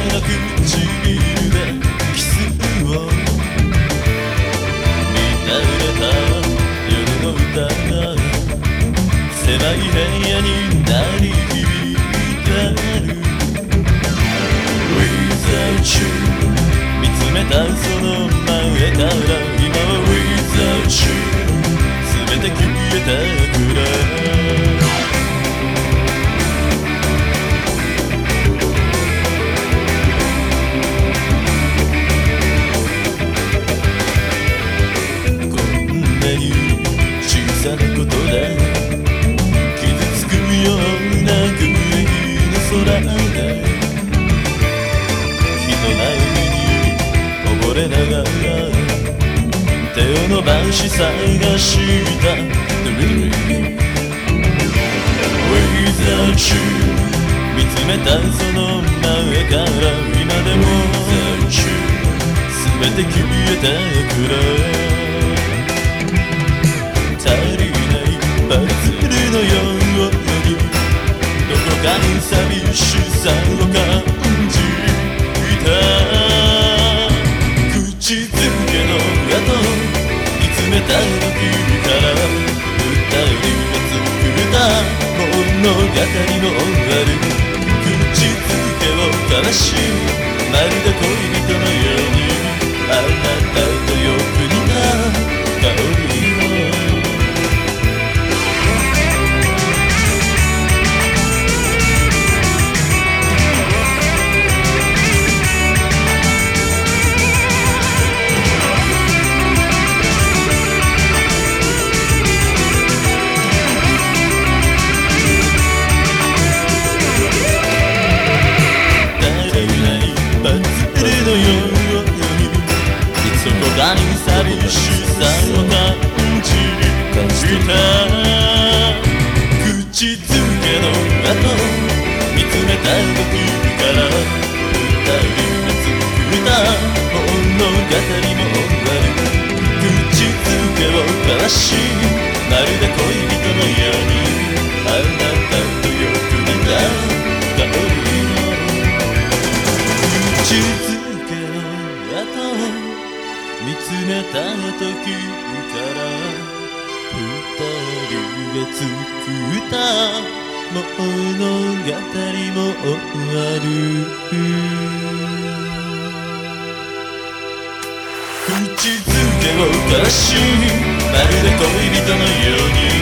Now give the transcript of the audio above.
鮮やかな唇でキスを乱れた夜の歌が狭い部屋に鳴り響いてる Without you 見つめたその空で人ないに溺れながら手を伸ばし探した。The Dream Without you 見つめた。その前から今でも Without you 全て消えた。くらを交わしまるで恋人寂しさを感じるた口づけの後見つめた時から二人が作った物語も終わる口づけを交わしまるで恋人のようにあなたとよく似た香りの口づけめた時から二人が作った物語も終わる。口づけをかしまるで恋人のように。